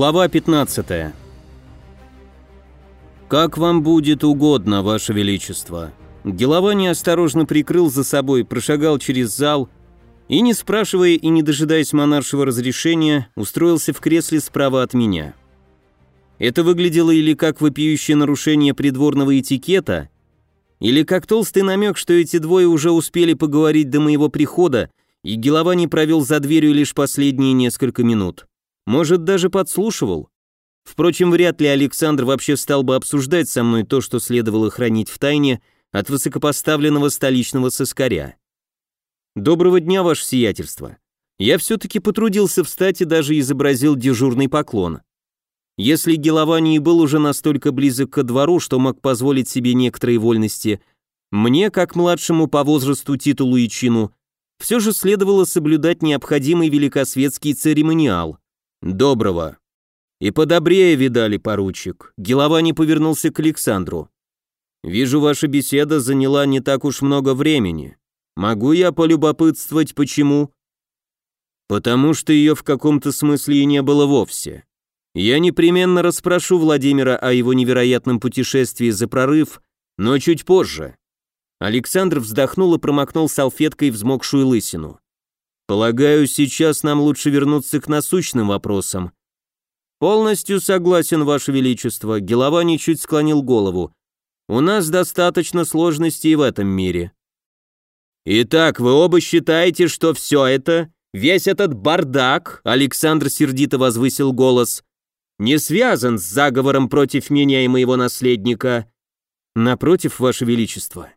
Глава 15. Как вам будет угодно, ваше величество. Геловани осторожно прикрыл за собой, прошагал через зал и, не спрашивая и не дожидаясь монаршего разрешения, устроился в кресле справа от меня. Это выглядело или как вопиющее нарушение придворного этикета, или как толстый намек, что эти двое уже успели поговорить до моего прихода, и Геловани провел за дверью лишь последние несколько минут. Может, даже подслушивал. Впрочем, вряд ли Александр вообще стал бы обсуждать со мной то, что следовало хранить в тайне от высокопоставленного столичного соскаря. «Доброго дня, ваше сиятельство. Я все-таки потрудился встать и даже изобразил дежурный поклон. Если Геловани был уже настолько близок ко двору, что мог позволить себе некоторые вольности, мне, как младшему по возрасту титулу и чину, все же следовало соблюдать необходимый великосветский церемониал. Доброго. И подобрее видали, поручик. Геловани повернулся к Александру. Вижу, ваша беседа заняла не так уж много времени. Могу я полюбопытствовать, почему? Потому что ее в каком-то смысле и не было вовсе. Я непременно расспрошу Владимира о его невероятном путешествии за прорыв, но чуть позже. Александр вздохнул и промокнул салфеткой взмокшую лысину. «Полагаю, сейчас нам лучше вернуться к насущным вопросам». «Полностью согласен, Ваше Величество», — Геловани чуть склонил голову. «У нас достаточно сложностей в этом мире». «Итак, вы оба считаете, что все это, весь этот бардак», — Александр сердито возвысил голос, «не связан с заговором против меня и моего наследника?» «Напротив, Ваше Величество,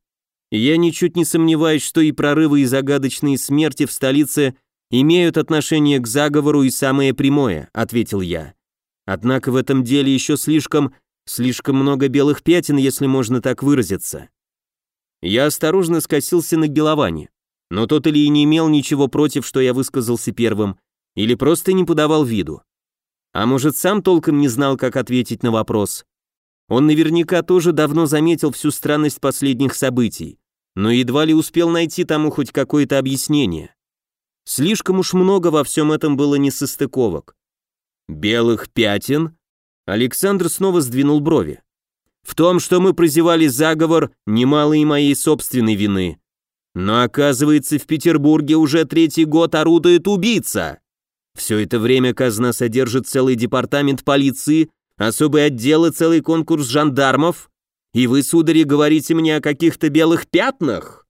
я ничуть не сомневаюсь, что и прорывы и загадочные смерти в столице имеют отношение к заговору и самое прямое, ответил я. Однако в этом деле еще слишком, слишком много белых пятен, если можно так выразиться. Я осторожно скосился на Геловани, но тот или не имел ничего против, что я высказался первым, или просто не подавал виду. А может, сам толком не знал, как ответить на вопрос. Он наверняка тоже давно заметил всю странность последних событий но едва ли успел найти тому хоть какое-то объяснение. Слишком уж много во всем этом было несостыковок. «Белых пятен?» Александр снова сдвинул брови. «В том, что мы прозевали заговор, немало и моей собственной вины. Но оказывается, в Петербурге уже третий год орудует убийца. Все это время казна содержит целый департамент полиции, особый отдел и целый конкурс жандармов, и вы, судари, говорите мне о каких-то белых пятнах?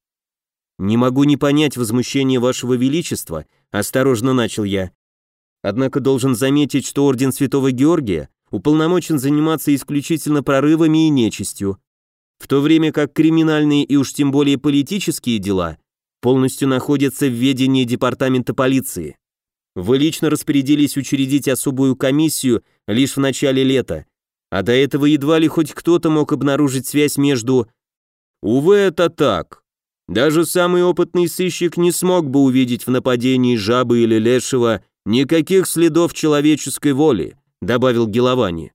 Не могу не понять возмущение вашего величества, осторожно начал я. Однако должен заметить, что орден Святого Георгия уполномочен заниматься исключительно прорывами и нечистью, в то время как криминальные и уж тем более политические дела полностью находятся в ведении департамента полиции. Вы лично распорядились учредить особую комиссию лишь в начале лета, а до этого едва ли хоть кто-то мог обнаружить связь между... Увы, это так. Даже самый опытный сыщик не смог бы увидеть в нападении жабы или лешего никаких следов человеческой воли, добавил Геловани.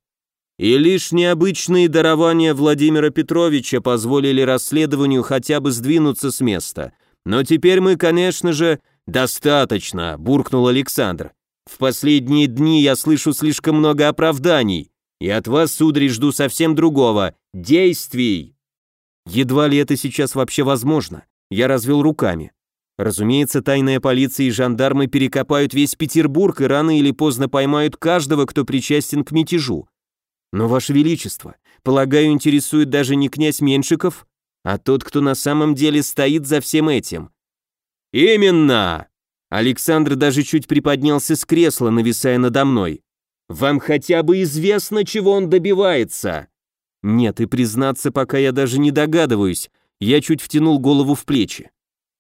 И лишь необычные дарования Владимира Петровича позволили расследованию хотя бы сдвинуться с места. Но теперь мы, конечно же, достаточно, буркнул Александр. В последние дни я слышу слишком много оправданий. И от вас, сударь, жду совсем другого. Действий!» Едва ли это сейчас вообще возможно. Я развел руками. Разумеется, тайная полиция и жандармы перекопают весь Петербург и рано или поздно поймают каждого, кто причастен к мятежу. Но, Ваше Величество, полагаю, интересует даже не князь Меншиков, а тот, кто на самом деле стоит за всем этим. «Именно!» Александр даже чуть приподнялся с кресла, нависая надо мной. Вам хотя бы известно, чего он добивается?» «Нет, и признаться, пока я даже не догадываюсь. Я чуть втянул голову в плечи.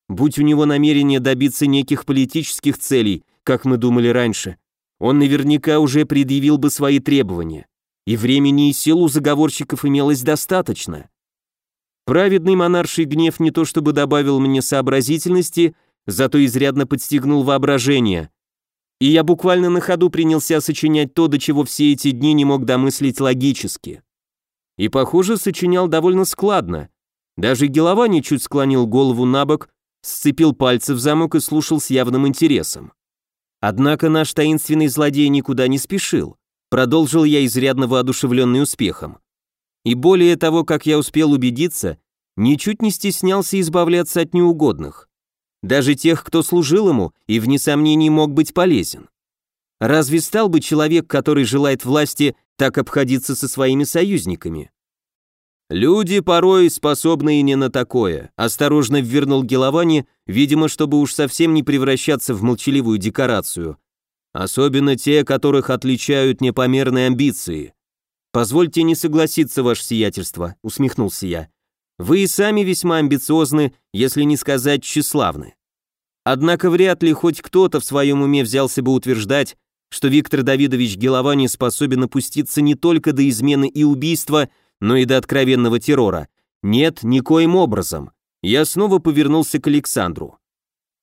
Будь у него намерение добиться неких политических целей, как мы думали раньше, он наверняка уже предъявил бы свои требования. И времени и сил у заговорщиков имелось достаточно. Праведный монарший гнев не то чтобы добавил мне сообразительности, зато изрядно подстегнул воображение и я буквально на ходу принялся сочинять то, до чего все эти дни не мог домыслить логически. И, похоже, сочинял довольно складно. Даже Геловани чуть склонил голову на бок, сцепил пальцы в замок и слушал с явным интересом. Однако наш таинственный злодей никуда не спешил. продолжил я изрядно воодушевленный успехом. И более того, как я успел убедиться, ничуть не стеснялся избавляться от неугодных. Даже тех, кто служил ему и, вне сомнений, мог быть полезен. Разве стал бы человек, который желает власти, так обходиться со своими союзниками? Люди порой способны и не на такое, осторожно ввернул Геловани, видимо, чтобы уж совсем не превращаться в молчаливую декорацию. Особенно те, которых отличают непомерные амбиции. Позвольте не согласиться, ваше сиятельство, усмехнулся я. Вы и сами весьма амбициозны, если не сказать тщеславны. Однако вряд ли хоть кто-то в своем уме взялся бы утверждать, что Виктор Давидович Геловани способен опуститься не только до измены и убийства, но и до откровенного террора. Нет, никоим образом. Я снова повернулся к Александру.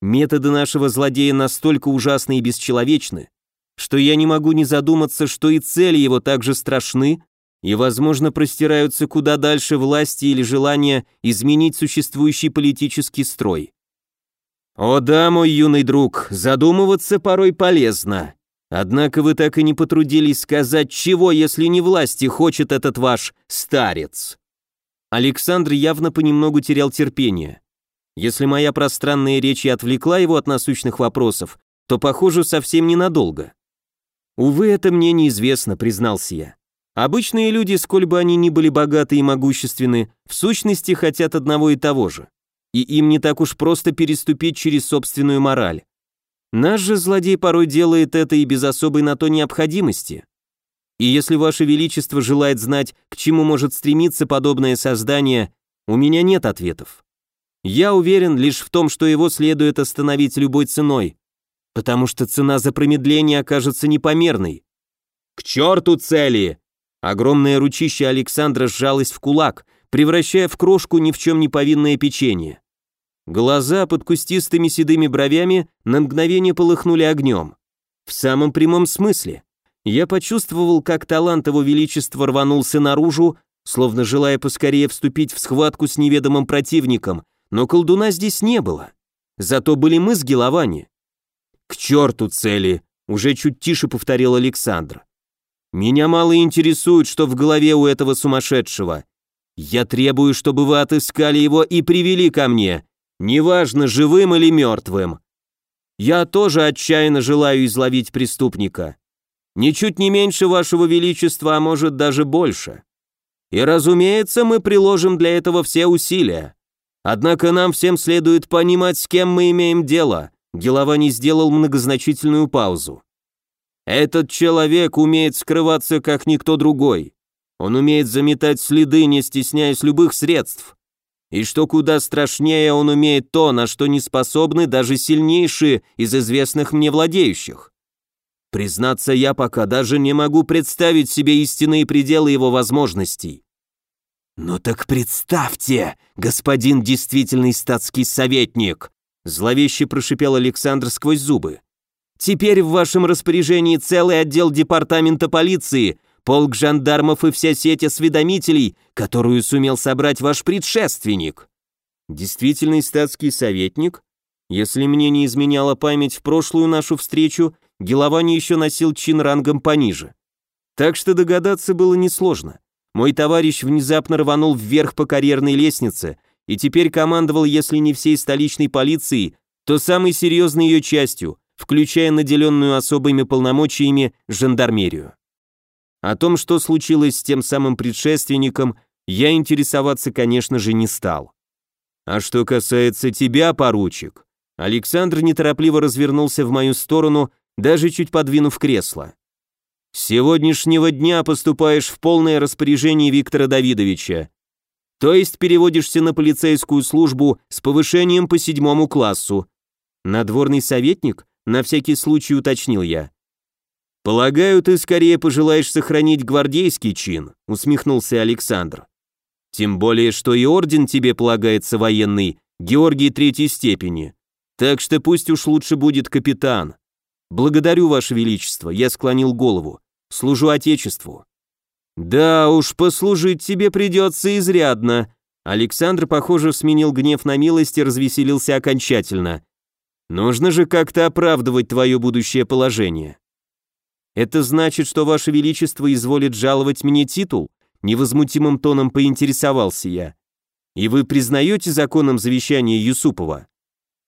Методы нашего злодея настолько ужасны и бесчеловечны, что я не могу не задуматься, что и цели его также страшны и, возможно, простираются куда дальше власти или желания изменить существующий политический строй. О да, мой юный друг, задумываться порой полезно. Однако вы так и не потрудились сказать, чего, если не власти, хочет этот ваш старец. Александр явно понемногу терял терпение. Если моя пространная речь и отвлекла его от насущных вопросов, то, похоже, совсем ненадолго. Увы, это мне неизвестно, признался я. Обычные люди, сколь бы они ни были богаты и могущественны, в сущности хотят одного и того же. И им не так уж просто переступить через собственную мораль. Наш же злодей порой делает это и без особой на то необходимости. И если Ваше Величество желает знать, к чему может стремиться подобное создание, у меня нет ответов. Я уверен лишь в том, что его следует остановить любой ценой, потому что цена за промедление окажется непомерной. К черту цели! Огромное ручище Александра сжалось в кулак, превращая в крошку ни в чем не повинное печенье. Глаза под кустистыми седыми бровями на мгновение полыхнули огнем. В самом прямом смысле. Я почувствовал, как талант его величества рванулся наружу, словно желая поскорее вступить в схватку с неведомым противником, но колдуна здесь не было. Зато были мы с Геловани. «К черту цели!» — уже чуть тише повторил Александр. «Меня мало интересует, что в голове у этого сумасшедшего. Я требую, чтобы вы отыскали его и привели ко мне, неважно, живым или мертвым. Я тоже отчаянно желаю изловить преступника. Ничуть не меньше вашего величества, а может даже больше. И разумеется, мы приложим для этого все усилия. Однако нам всем следует понимать, с кем мы имеем дело. Геловани сделал многозначительную паузу. Этот человек умеет скрываться, как никто другой. Он умеет заметать следы, не стесняясь любых средств. И что куда страшнее, он умеет то, на что не способны даже сильнейшие из известных мне владеющих. Признаться, я пока даже не могу представить себе истинные пределы его возможностей. «Ну так представьте, господин действительный статский советник!» Зловеще прошипел Александр сквозь зубы. «Теперь в вашем распоряжении целый отдел департамента полиции, полк жандармов и вся сеть осведомителей, которую сумел собрать ваш предшественник. Действительный статский советник? Если мне не изменяла память в прошлую нашу встречу, Геловани еще носил чин рангом пониже. Так что догадаться было несложно. Мой товарищ внезапно рванул вверх по карьерной лестнице и теперь командовал, если не всей столичной полицией, то самой серьезной ее частью, включая наделенную особыми полномочиями жандармерию. О том, что случилось с тем самым предшественником, я интересоваться, конечно же, не стал. А что касается тебя, поручик, Александр неторопливо развернулся в мою сторону, даже чуть подвинув кресло. С сегодняшнего дня поступаешь в полное распоряжение Виктора Давидовича. То есть переводишься на полицейскую службу с повышением по седьмому классу. Надворный советник? На всякий случай уточнил я. «Полагаю, ты скорее пожелаешь сохранить гвардейский чин», усмехнулся Александр. «Тем более, что и орден тебе полагается военный, Георгий третьей степени. Так что пусть уж лучше будет капитан. Благодарю, Ваше Величество», я склонил голову. «Служу Отечеству». «Да уж, послужить тебе придется изрядно», Александр, похоже, сменил гнев на милость и развеселился окончательно. «Нужно же как-то оправдывать твое будущее положение». Это значит, что Ваше Величество изволит жаловать мне титул? Невозмутимым тоном поинтересовался я. И вы признаете законом завещание Юсупова?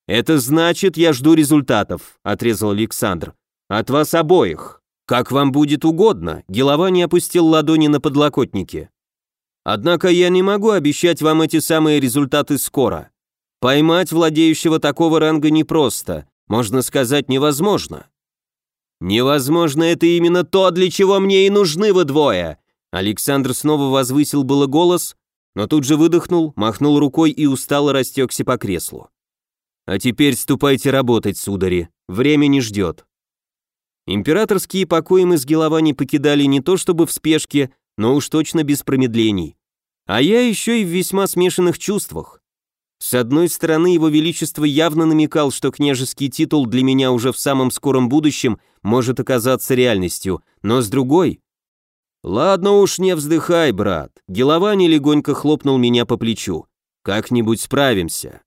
Это значит, я жду результатов, отрезал Александр. От вас обоих. Как вам будет угодно. Гелова опустил ладони на подлокотники. Однако я не могу обещать вам эти самые результаты скоро. Поймать владеющего такого ранга непросто, можно сказать, невозможно. Невозможно это именно то, для чего мне и нужны вы двое. Александр снова возвысил было голос, но тут же выдохнул, махнул рукой и устало растекся по креслу. А теперь ступайте работать, судари, время не ждет. Императорские покои мы с Геловани покидали не то чтобы в спешке, но уж точно без промедлений. А я еще и в весьма смешанных чувствах. С одной стороны, его величество явно намекал, что княжеский титул для меня уже в самом скором будущем может оказаться реальностью, но с другой... «Ладно уж, не вздыхай, брат», Геловани легонько хлопнул меня по плечу. «Как-нибудь справимся».